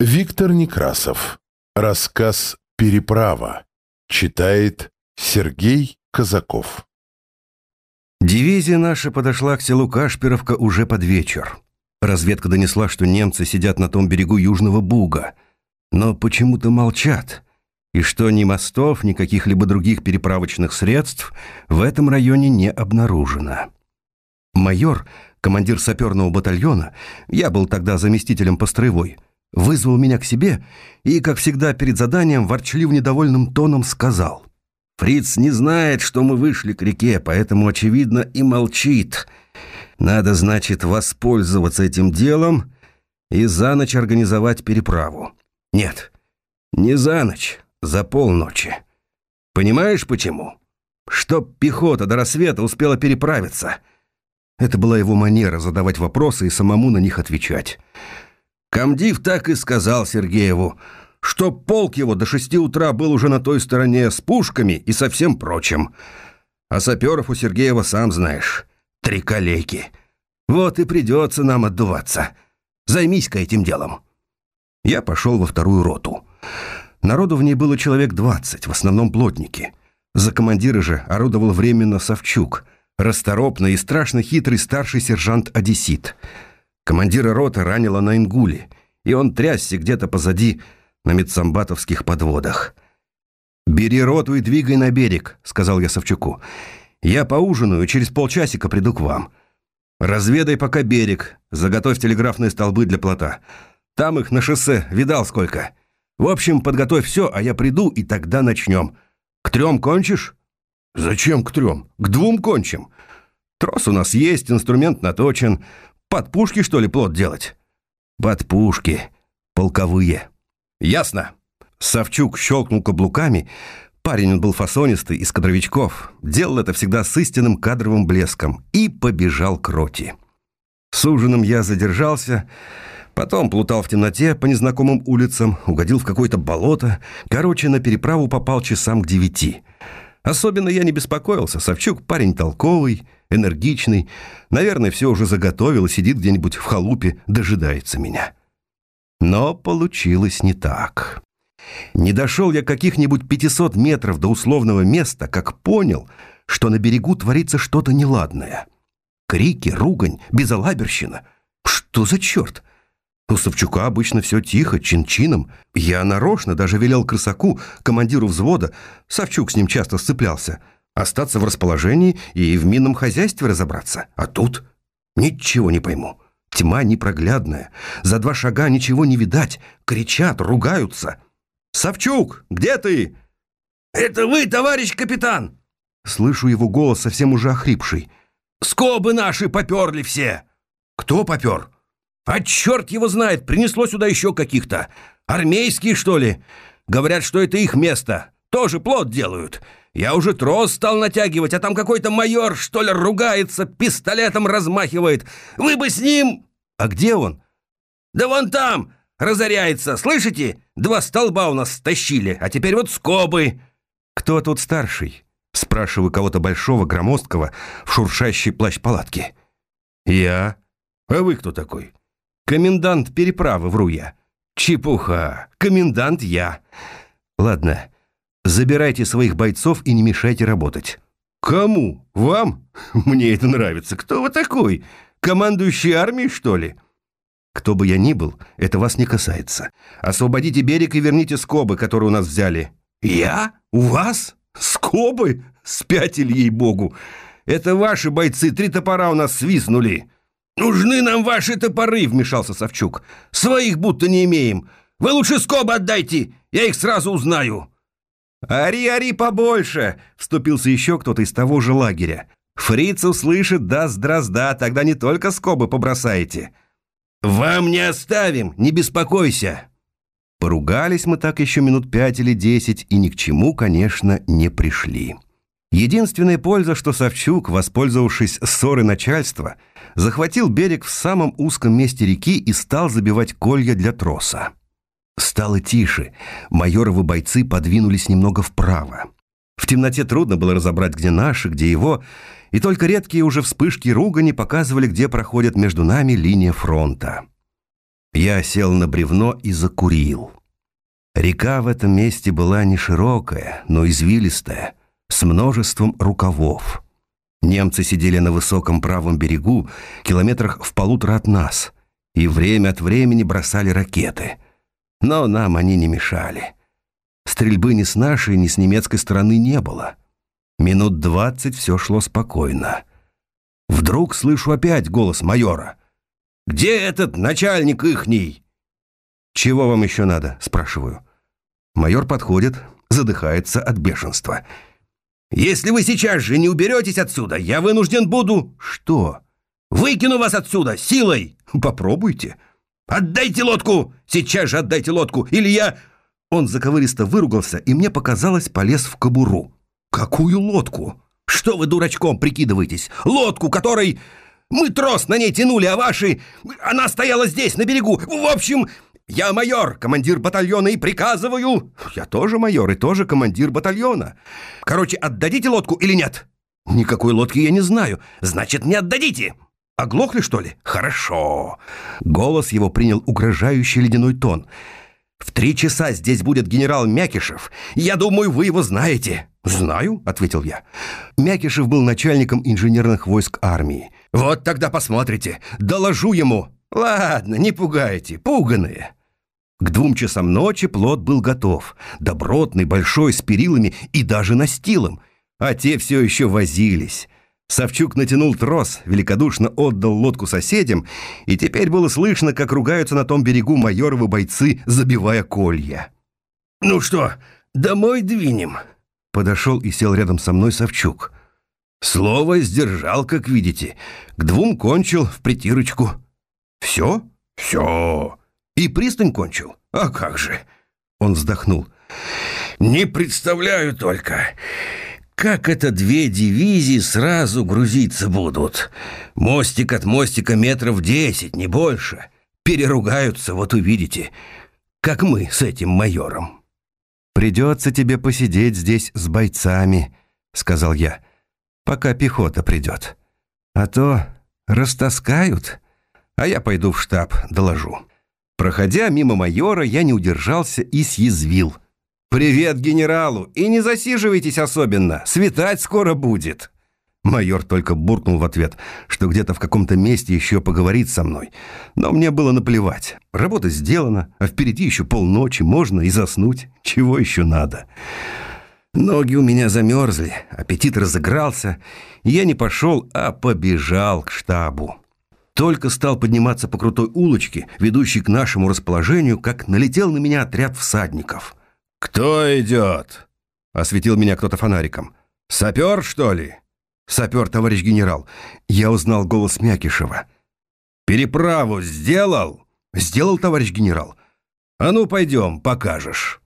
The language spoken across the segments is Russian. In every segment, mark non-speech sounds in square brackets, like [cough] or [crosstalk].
Виктор Некрасов. Рассказ «Переправа». Читает Сергей Казаков. Дивизия наша подошла к селу Кашпировка уже под вечер. Разведка донесла, что немцы сидят на том берегу Южного Буга, но почему-то молчат, и что ни мостов, ни каких-либо других переправочных средств в этом районе не обнаружено. Майор, командир саперного батальона, я был тогда заместителем по строевой – вызвал меня к себе и, как всегда перед заданием, ворчлив недовольным тоном сказал. «Фриц не знает, что мы вышли к реке, поэтому, очевидно, и молчит. Надо, значит, воспользоваться этим делом и за ночь организовать переправу. Нет, не за ночь, за полночи. Понимаешь, почему? Чтоб пехота до рассвета успела переправиться». Это была его манера задавать вопросы и самому на них отвечать. Комдив так и сказал Сергееву, что полк его до шести утра был уже на той стороне с пушками и со всем прочим. А саперов у Сергеева, сам знаешь, три колейки. Вот и придется нам отдуваться. Займись-ка этим делом. Я пошел во вторую роту. Народу в ней было человек двадцать, в основном плотники. За командира же орудовал временно Савчук, расторопный и страшно хитрый старший сержант Одессит — Командира роты ранило на Ингуле, и он трясся где-то позади на медсамбатовских подводах. «Бери роту и двигай на берег», — сказал я Савчуку. «Я поужинаю, через полчасика приду к вам. Разведай пока берег, заготовь телеграфные столбы для плота. Там их на шоссе, видал сколько. В общем, подготовь все, а я приду, и тогда начнем. К трем кончишь?» «Зачем к трем? К двум кончим. Трос у нас есть, инструмент наточен». Под пушки, что ли, плод делать? Под пушки. Полковые. Ясно. Савчук щелкнул каблуками. Парень он был фасонистый, из кадровичков. Делал это всегда с истинным кадровым блеском. И побежал к роте. С ужином я задержался... Потом плутал в темноте по незнакомым улицам, угодил в какое-то болото. Короче, на переправу попал часам к девяти. Особенно я не беспокоился. Савчук парень толковый, энергичный. Наверное, все уже заготовил и сидит где-нибудь в халупе, дожидается меня. Но получилось не так. Не дошел я каких-нибудь 500 метров до условного места, как понял, что на берегу творится что-то неладное. Крики, ругань, безалаберщина. Что за черт? У Савчука обычно все тихо, чин-чином. Я нарочно даже велел крысаку, командиру взвода, Савчук с ним часто сцеплялся, остаться в расположении и в минном хозяйстве разобраться. А тут ничего не пойму. Тьма непроглядная. За два шага ничего не видать. Кричат, ругаются. «Савчук, где ты?» «Это вы, товарищ капитан!» Слышу его голос, совсем уже охрипший. «Скобы наши поперли все!» «Кто попер?» А черт его знает, принесло сюда еще каких-то. Армейские, что ли? Говорят, что это их место. Тоже плод делают. Я уже трос стал натягивать, а там какой-то майор, что ли, ругается, пистолетом размахивает. Вы бы с ним... А где он? Да вон там, разоряется, слышите? Два столба у нас стащили, а теперь вот скобы. Кто тут старший? Спрашиваю кого-то большого, громоздкого, в шуршащей плащ-палатке. Я. А вы кто такой? Комендант переправы, вру я. Чепуха. Комендант я. Ладно, забирайте своих бойцов и не мешайте работать. Кому? Вам? [laughs] Мне это нравится. Кто вы такой? Командующий армией, что ли? Кто бы я ни был, это вас не касается. Освободите берег и верните скобы, которые у нас взяли. Я? У вас? Скобы? Спятили ей-богу. Это ваши бойцы, три топора у нас свистнули. «Нужны нам ваши топоры», — вмешался Савчук. «Своих будто не имеем. Вы лучше скобы отдайте, я их сразу узнаю». «Ари, ари побольше!» — вступился еще кто-то из того же лагеря. «Фриц услышит, даст дрозда, тогда не только скобы побросаете». «Вам не оставим, не беспокойся!» Поругались мы так еще минут пять или десять и ни к чему, конечно, не пришли. Единственная польза, что Савчук, воспользовавшись ссорой начальства, захватил берег в самом узком месте реки и стал забивать колья для троса. Стало тише, майоровы бойцы подвинулись немного вправо. В темноте трудно было разобрать, где наши, где его, и только редкие уже вспышки ругани показывали, где проходит между нами линия фронта. Я сел на бревно и закурил. Река в этом месте была не широкая, но извилистая, с множеством рукавов. Немцы сидели на высоком правом берегу, километрах в полутора от нас, и время от времени бросали ракеты. Но нам они не мешали. Стрельбы ни с нашей, ни с немецкой стороны не было. Минут двадцать все шло спокойно. Вдруг слышу опять голос майора. «Где этот начальник ихний?» «Чего вам еще надо?» – спрашиваю. Майор подходит, задыхается от бешенства. «Если вы сейчас же не уберетесь отсюда, я вынужден буду...» «Что?» «Выкину вас отсюда, силой!» «Попробуйте!» «Отдайте лодку! Сейчас же отдайте лодку, или я...» Он заковыристо выругался, и мне показалось, полез в кобуру. «Какую лодку? Что вы дурачком прикидываетесь? Лодку, которой... Мы трос на ней тянули, а ваши... Она стояла здесь, на берегу. В общем, я майор, командир батальона, и приказываю... Я тоже майор и тоже командир батальона. Короче, отдадите лодку или нет? Никакой лодки я не знаю. Значит, не отдадите. Оглохли, что ли? Хорошо. Голос его принял угрожающий ледяной тон. В три часа здесь будет генерал Мякишев. Я думаю, вы его знаете. «Знаю», — ответил я. Мякишев был начальником инженерных войск армии. «Вот тогда посмотрите. Доложу ему». «Ладно, не пугайте, пуганые». К двум часам ночи плод был готов. Добротный, большой, с перилами и даже настилом. А те все еще возились. Савчук натянул трос, великодушно отдал лодку соседям, и теперь было слышно, как ругаются на том берегу майоровы бойцы, забивая колья. «Ну что, домой двинем?» Подошел и сел рядом со мной Савчук. Слово сдержал, как видите. К двум кончил в притирочку. Все? Все. И пристань кончил? А как же? Он вздохнул. Не представляю только, как это две дивизии сразу грузиться будут. Мостик от мостика метров десять, не больше. Переругаются, вот увидите, как мы с этим майором. «Придется тебе посидеть здесь с бойцами», — сказал я, — «пока пехота придет. А то растаскают, а я пойду в штаб, доложу». Проходя мимо майора, я не удержался и съязвил. «Привет генералу! И не засиживайтесь особенно, светать скоро будет!» Майор только буркнул в ответ, что где-то в каком-то месте еще поговорит со мной. Но мне было наплевать. Работа сделана, а впереди еще полночи, можно и заснуть. Чего еще надо? Ноги у меня замерзли, аппетит разыгрался, и я не пошел, а побежал к штабу. Только стал подниматься по крутой улочке, ведущей к нашему расположению, как налетел на меня отряд всадников. «Кто идет?» — осветил меня кто-то фонариком. «Сапер, что ли?» «Сапер, товарищ генерал!» Я узнал голос Мякишева. «Переправу сделал?» «Сделал, товарищ генерал!» «А ну, пойдем, покажешь!»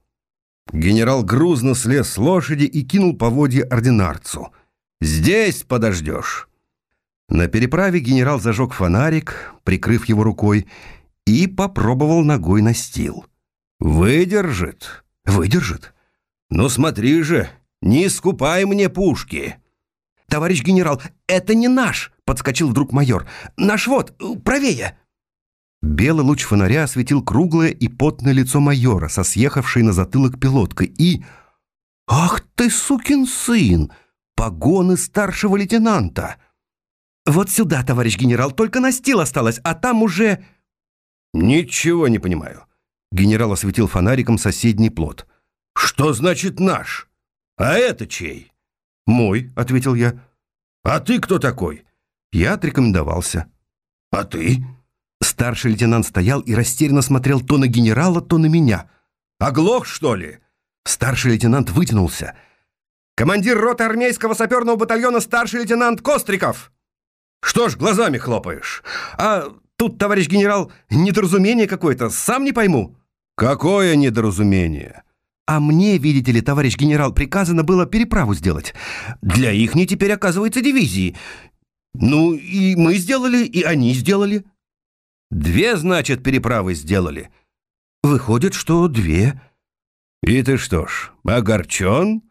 Генерал грузно слез с лошади и кинул поводья ординарцу. «Здесь подождешь!» На переправе генерал зажег фонарик, прикрыв его рукой, и попробовал ногой настил. «Выдержит?» «Выдержит?» «Ну смотри же, не искупай мне пушки!» «Товарищ генерал, это не наш!» — подскочил вдруг майор. «Наш вот, правее!» Белый луч фонаря осветил круглое и потное лицо майора со съехавшей на затылок пилоткой и... «Ах ты, сукин сын! Погоны старшего лейтенанта!» «Вот сюда, товарищ генерал, только настил осталось, а там уже...» «Ничего не понимаю». Генерал осветил фонариком соседний плод. «Что значит наш? А это чей?» «Мой», — ответил я. «А ты кто такой?» Я отрекомендовался. «А ты?» Старший лейтенант стоял и растерянно смотрел то на генерала, то на меня. «Оглох, что ли?» Старший лейтенант вытянулся. «Командир роты армейского саперного батальона старший лейтенант Костриков!» «Что ж глазами хлопаешь? А тут, товарищ генерал, недоразумение какое-то, сам не пойму». «Какое недоразумение?» А мне, видите ли, товарищ генерал, приказано было переправу сделать. Для их не теперь, оказывается, дивизии. Ну, и мы сделали, и они сделали. Две, значит, переправы сделали. Выходит, что две. И ты что ж, огорчен?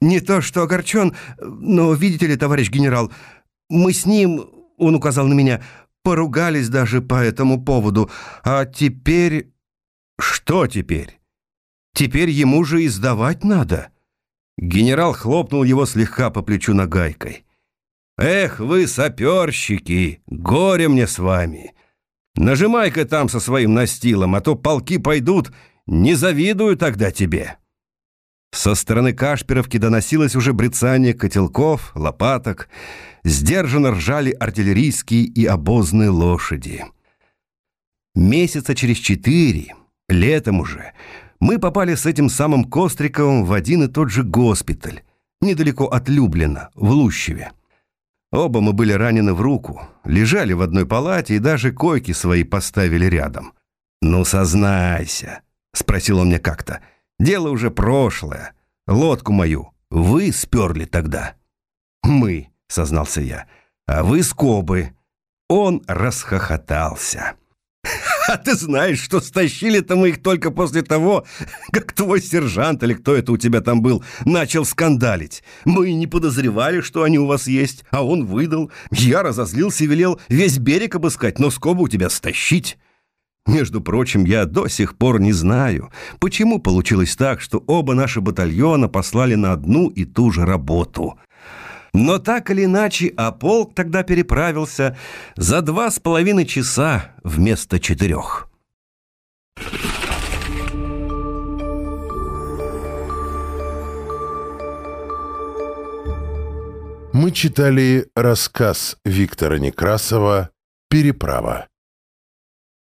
Не то, что огорчен, но, видите ли, товарищ генерал, мы с ним, он указал на меня, Поругались даже по этому поводу. А теперь... Что теперь? Теперь ему же и сдавать надо. Генерал хлопнул его слегка по плечу нагайкой. «Эх, вы саперщики! Горе мне с вами! Нажимай-ка там со своим настилом, а то полки пойдут, не завидую тогда тебе!» Со стороны Кашпировки доносилось уже брецание котелков, лопаток, сдержанно ржали артиллерийские и обозные лошади. Месяца через четыре, летом уже, мы попали с этим самым Костриковым в один и тот же госпиталь, недалеко от Люблина, в Лущеве. Оба мы были ранены в руку, лежали в одной палате и даже койки свои поставили рядом. «Ну, сознайся», — спросил он мне как-то, — «дело уже прошлое. Лодку мою вы сперли тогда?» «Мы», — сознался я, — «а вы скобы». Он расхохотался. [laughs] А ты знаешь, что стащили-то мы их только после того, [laughs] как твой сержант или кто это у тебя там был, начал скандалить. Мы не подозревали, что они у вас есть, а он выдал. Я разозлился и велел весь берег обыскать, но скобу у тебя стащить. Между прочим, я до сих пор не знаю, почему получилось так, что оба наши батальона послали на одну и ту же работу — но так или иначе, а полк тогда переправился за два с половиной часа вместо четырех. Мы читали рассказ Виктора Некрасова «Переправа».